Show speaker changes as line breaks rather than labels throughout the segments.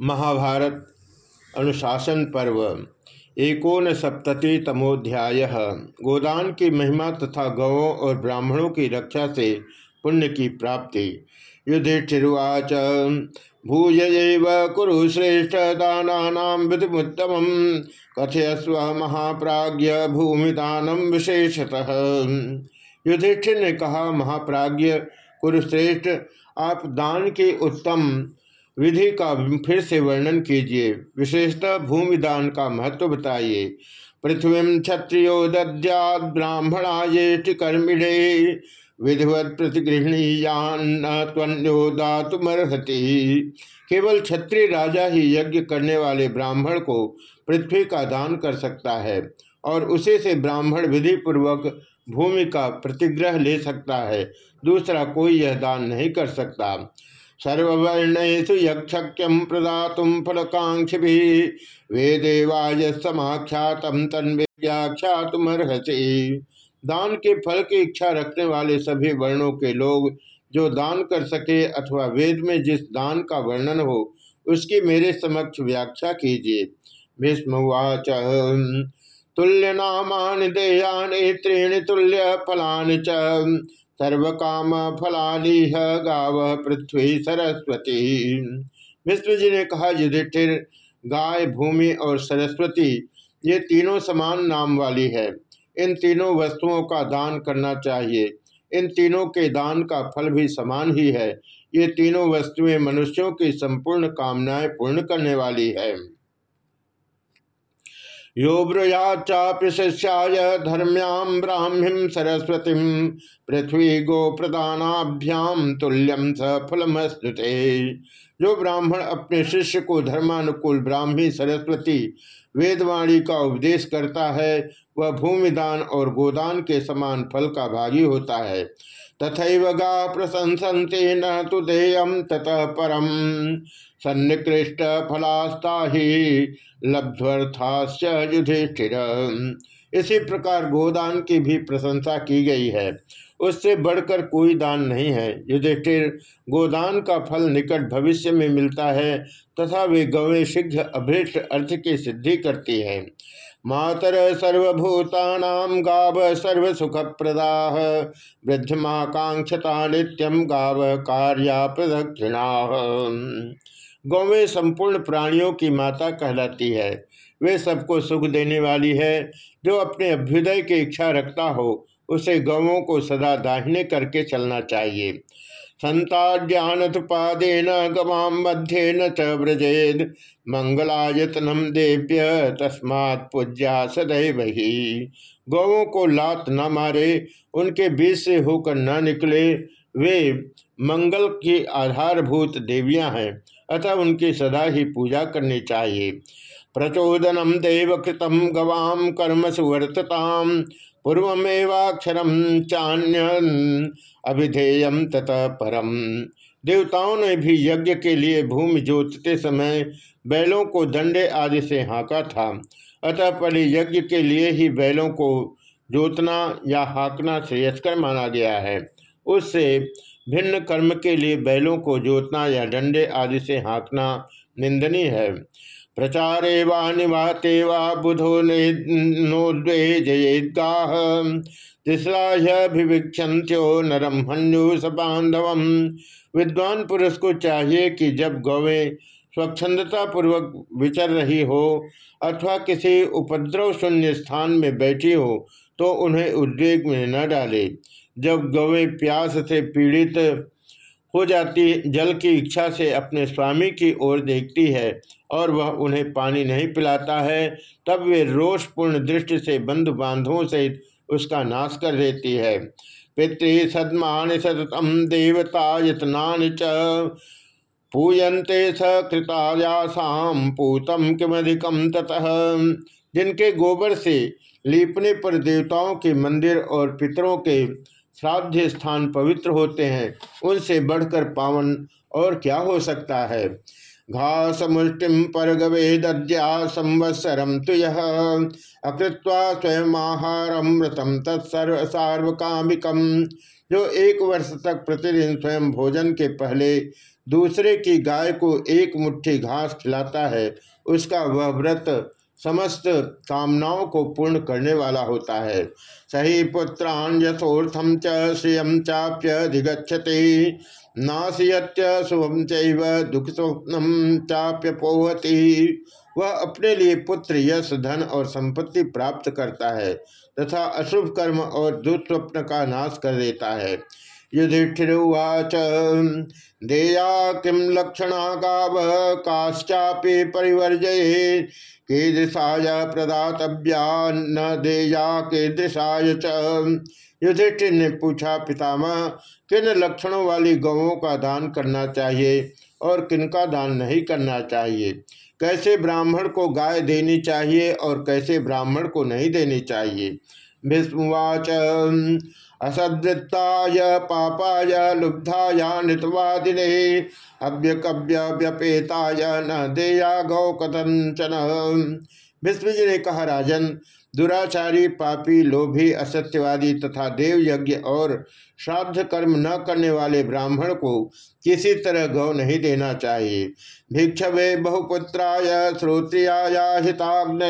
महाभारत, अनुशासन पर्व एकोन सप्तति तमोध्याय गोदान की महिमा तथा गवों और ब्राह्मणों की रक्षा से पुण्य की प्राप्ति। युधिष्ठिर्वाच, भूय कुरु श्रेष्ठ दाना विधिमुत्तम, कथयस्व महाप्राज्य भूमिदानम विशेषतः। युधिष्ठिर ने कहा महाप्राज्य कुरुश्रेष्ठ आप दान के उत्तम विधि का फिर से वर्णन कीजिए। विशेषतः भूमि दान का महत्व बताइए। पृथ्वी क्षत्रियो दद्याद ब्राह्मणा ये कर्मिणे। विधिवत प्रतिगृहणीयान्यो दातुमर्हति। केवल क्षत्रिय राजा ही यज्ञ करने वाले ब्राह्मण को पृथ्वी का दान कर सकता है और उसे से ब्राह्मण विधि पूर्वक भूमि का प्रतिग्रह ले सकता है। दूसरा कोई यह दान नहीं कर सकता। सर्ववर्णेशु यक्षक्यम प्रदातुम फलकांक्षि वे देवाय समाख्यातम तन्वे दान के फल की इच्छा रखने वाले सभी वर्णों के लोग जो दान कर सके अथवा वेद में जिस दान का वर्णन हो, उसकी मेरे समक्ष व्याख्या कीजिए। भीष्मवाच तुल्य नामान देयानि, त्रीणि तुल्य फलानि च। सर्व काम फलालीह गाव पृथ्वी सरस्वती। विष्णु जी ने कहा, युधिष्ठिर, गाय, भूमि और सरस्वती, ये तीनों समान नाम वाली है। इन तीनों वस्तुओं का दान करना चाहिए। इन तीनों के दान का फल भी समान ही है। ये तीनों वस्तुएँ मनुष्यों की संपूर्ण कामनाएँ पूर्ण करने वाली है। यो ब्रुया चापि शिष्याय धर्म्याम ब्राह्मीम सरस्वती पृथ्वी गो प्रदानाभ्याम तुल्यम स फलमस्तुते जो ब्राह्मण अपने शिष्य को धर्मानुकूल ब्राह्मी सरस्वती वेदवाणी का उपदेश करता है, वह भूमिदान और गोदान के समान फल का भागी होता है। तथा गा प्रशंसते न तो देयम ततः परम। सन्निकृष्ट फलास्ता ही लब्ध्वर्थाश्च युधिष्ठिर इसी प्रकार गोदान की भी प्रशंसा की गई है। उससे बढ़कर कोई दान नहीं है। युधिष्ठिर, गोदान का फल निकट भविष्य में मिलता है तथा वे गवे शीघ्र अभीष्ट अर्थ की सिद्धि करती है। मातर सर्वभूतानाम गाव सर्व सुख प्रदा वृद्धमाकांक्षता नित्यम गाव कार्या प्रदक्षिणा गौवें संपूर्ण प्राणियों की माता कहलाती है। वे सबको सुख देने वाली है। जो अपने अभ्युदय की इच्छा रखता हो, उसे गौवों को सदा दाहिने करके चलना चाहिए। संताद्यानपादेन गवाम मध्य न व्रजेद मंगलायतनम देव्य तस्मात् पूज्या सदैव ही गौवों को लात न मारे, उनके बीच से होकर न निकले। वे मंगल की आधारभूत देवियाँ हैं, अतः उनकी सदा ही पूजा करनी चाहिए। प्रचोदनम देवकृतम गवाम कर्म सुवर्तताम पूर्वमेवाक्षरम चान्य अभिधेयम ततः परम। देवताओं ने भी यज्ञ के लिए भूमि जोतते समय बैलों को दंडे आदि से हाँका था। अतः पहले यज्ञ के लिए ही बैलों को जोतना या हाँकना श्रेयस्कर माना गया है। उससे भिन्न कर्म के लिए बैलों को जोतना या डंडे आदि से हाँकना निंदनीय है। प्रचारे वा निवाते वा बुधो नोद्वे तिसराभिवीक्षंत्यो नरम हन्यु सबांधवम विद्वान पुरुष को चाहिए कि जब गौवें स्वच्छंदता पूर्वक विचर रही हो अथवा किसी उपद्रव शून्य स्थान में बैठी हो तो उन्हें उद्वेग में न डाले। जब गौवें प्यास से पीड़ित हो जाती, जल की इच्छा से अपने स्वामी की ओर देखती है और वह उन्हें पानी नहीं पिलाता है, तब वे रोषपूर्ण दृष्टि से बंधु बांधवों से उसका नाश कर देती है। पितृ सदमान सततम देवता यतनान च पूयन्ते सकृतायासाम पूतम किमधिकम ततः। जिनके गोबर से लीपने पर देवताओं के मंदिर और पितरों के श्राद्ध स्थान पवित्र होते हैं। उनसे बढ़कर पावन और क्या हो सकता है? घास मुष्टिम पर गवे दद्या संवत्सरम तो अकृत्वा स्वयं आहारम मृतम तत्सर्व सार्वकामिकम। जो एक वर्ष तक प्रतिदिन स्वयं भोजन के पहले दूसरे की गाय को एक मुट्ठी घास खिलाता है, उसका वह व्रत समस्त कामनाओं को पूर्ण करने वाला होता है। सही पुत्रान यथोर्थम च श्रियम चाप्यधिगछते नाशयत्य शुभम चैव दुख स्वप्नम चाप्यपोहति। वह अपने लिए पुत्र, यश, धन और संपत्ति प्राप्त करता है तथा अशुभ कर्म और दुस्वप्न का नाश कर देता है। युधिष्ठिर्वाच। देया किम लक्षणा गाव, काश्चापि परिवर्जये कीदृशाय प्रदातव्या न देया कीदृशाय च। युधिष्ठिर ने पूछा, पितामह, किन लक्षणों वाली गौों का दान करना चाहिए और किनका दान नहीं करना चाहिए? कैसे ब्राह्मण को गाय देनी चाहिए और कैसे ब्राह्मण को नहीं देनी चाहिए? भीष्मवाच असदृत्ताय पापाय, लुब्धाया, नृतवादिने अव्यकव्य व्यपेताय न देया गौ कथंचन विष्णुजी ने कहा, राजन, दुराचारी, पापी, लोभी, असत्यवादी तथा देव यज्ञ और श्राद्ध कर्म न करने वाले ब्राह्मण को किसी तरह गौ नहीं देना चाहिए। भिक्षवे बहुपुत्राय, श्रोत्रियाया हिताग्न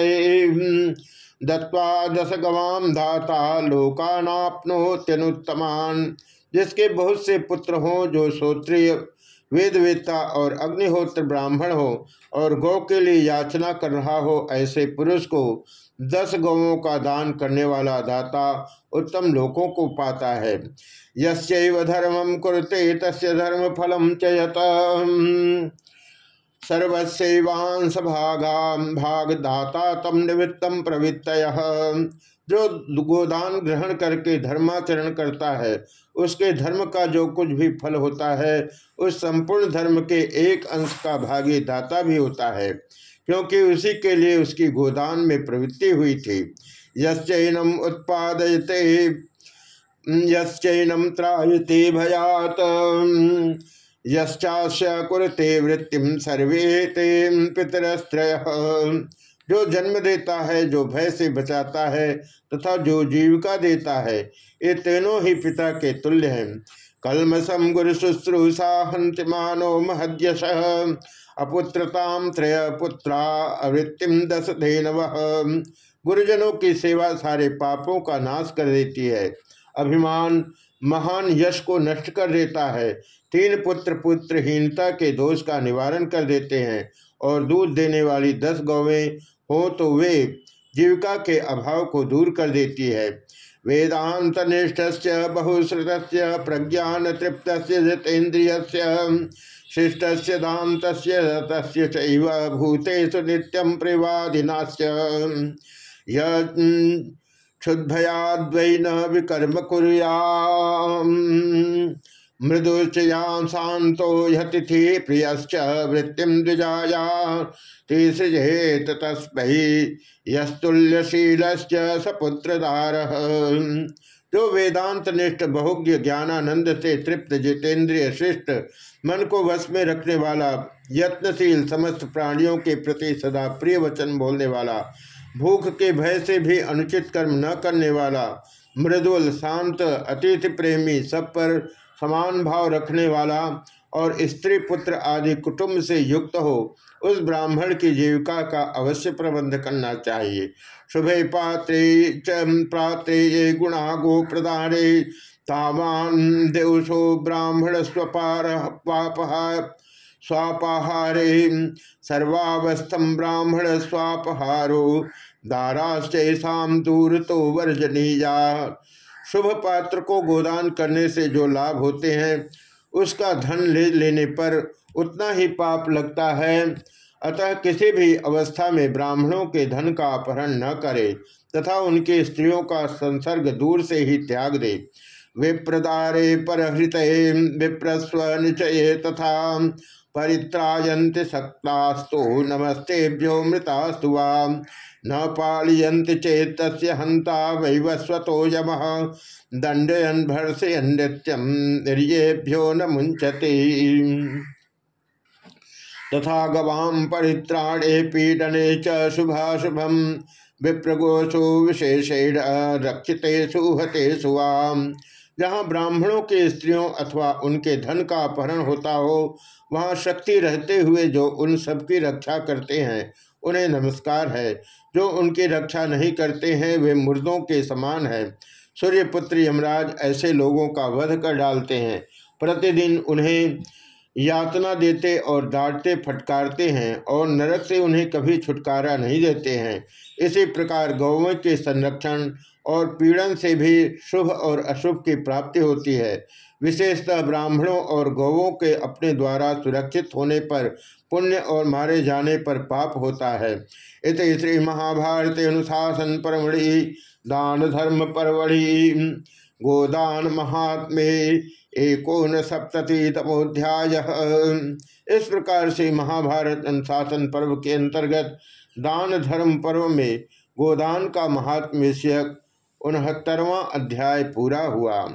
दत्वा दस गवाम धाता लोकानाप्नोत्यनुत्तमान, जिसके बहुत से पुत्र हों जो श्रोत्रिय वेदवेत्ता और अग्निहोत्र ब्राह्मण हो और गौ के लिए याचना कर रहा हो ऐसे पुरुष को दस गौों का दान करने वाला दाता उत्तम लोकों को पाता है। यस्व धर्मम कुरते, तस्य धर्म फलम चयत सर्वस्वांश भागा भाग दाता तम निवृत्तम प्रवृत्त जो गोदान ग्रहण करके धर्माचरण करता है, उसके धर्म का जो कुछ भी फल होता है, उस संपूर्ण धर्म के एक अंश का भागी दाता भी होता है, क्योंकि उसी के लिए उसकी गोदान में प्रवृत्ति हुई थी। यश्चैनम उत्पादयते, यश्चैनम त्रायते भयात। यश्चास्य कुरते वृत्तिम सर्वे ते पितरस्त्रय। जो जन्म देता है, जो भय से बचाता है, तथा जो जीविका देता है, ये तीनों ही पिता के तुल्य हैं। कलमसम गुरु शुश्रूषा हंतिमानो महद्यश। अपुत्रताम त्रय पुत्रा अवृत्तिम दस धेनव। गुरुजनों की सेवा सारे पापों का नाश कर देती है। अभिमान महान यश को नष्ट कर देता है। तीन पुत्र पुत्रहीनता के दोष का निवारण कर देते हैं और दूध देने वाली दस गौवें हो तो वे जीविका के अभाव को दूर कर देती है। वेदांत निष्ठ से बहुश्रुत प्रज्ञान तृप्त जितेन्द्रिय शिष्ट दात भूतेषु नित्यम प्रिवादिनास्य। क्षुद्भयाद्वै न विकर्म कुरिया मृदुश्चयां शांतो यतिथि प्रियश्च वृत्तिम द्विजाया तीसृजेत तस्मै यस्तुल्यशीलश्च सपुत्रदार जो वेदांत निष्ठ, बहुज्ञ, ज्ञानानंद से तृप्त जितेंद्रिय श्रेष्ठ, मन को वश में रखने वाला, यत्नशील समस्त प्राणियों के प्रति सदा प्रिय वचन बोलने वाला, भूख के भय से भी अनुचित कर्म न करने वाला, मृदुल, शांत, अतिथि प्रेमी सब पर समान भाव रखने वाला और स्त्री पुत्र आदि कुटुंब से युक्त हो, उस ब्राह्मण की जीविका का अवश्य प्रबंध करना चाहिए। शुभे पात्रे प्रात्रे ये गुणा गो प्रदाने, तावान देवसो ब्राह्मण स्वपार पापहा स्वापाहारे सर्वावस्थम ब्राह्मण स्वापहारो दाराश्चैसा दूर तो वर्जनीया। शुभ पात्र को गोदान करने से जो लाभ होते हैं, उसका धन ले लेने पर उतना ही पाप लगता है। अतः किसी भी अवस्था में ब्राह्मणों के धन का अपहरण न करे तथा उनके स्त्रियों का संसर्ग दूर से ही त्याग दे। विप्रदारे परहृत विप्रस्व निचये तथा परित्रायंत सक्तास्तु, नमस्तेभ्यो मृतास्तु वा न पालयंत चेत हंता वैवस्वतो यम। दंडयन भर्षयन नृत्यम, निर्येभ्यो न मुंचते तथा गवाम परित्राणे पीडने च शुभाशुभम। विप्रगोषु विशेषेण रक्षितेषु हतेषु वाम। जहाँ ब्राह्मणों के स्त्रियों अथवा उनके धन का अपहरण होता हो, वहाँ शक्ति रहते हुए जो उन सबकी रक्षा करते हैं, उन्हें नमस्कार है। जो उनकी रक्षा नहीं करते हैं, वे मुर्दों के समान है। सूर्यपुत्र यमराज ऐसे लोगों का वध कर डालते हैं। प्रतिदिन उन्हें यातना देते और डांटते, फटकारते हैं और नरक से उन्हें कभी छुटकारा नहीं देते हैं। इसी प्रकार गौवें के संरक्षण और पीड़न से भी शुभ और अशुभ की प्राप्ति होती है। विशेषतः ब्राह्मणों और गौवों के अपने द्वारा सुरक्षित होने पर पुण्य और मारे जाने पर पाप होता है। इत श्री महाभारत अनुशासन परमढ़ि, दान धर्म परवढ़ि गोदान महात्मे एकोन सप्तति तमोध्याय इस प्रकार से महाभारत अनुशासन पर्व के अंतर्गत दान धर्म पर्व में गोदान का महात्म्य उनहत्तरवां अध्याय पूरा हुआ।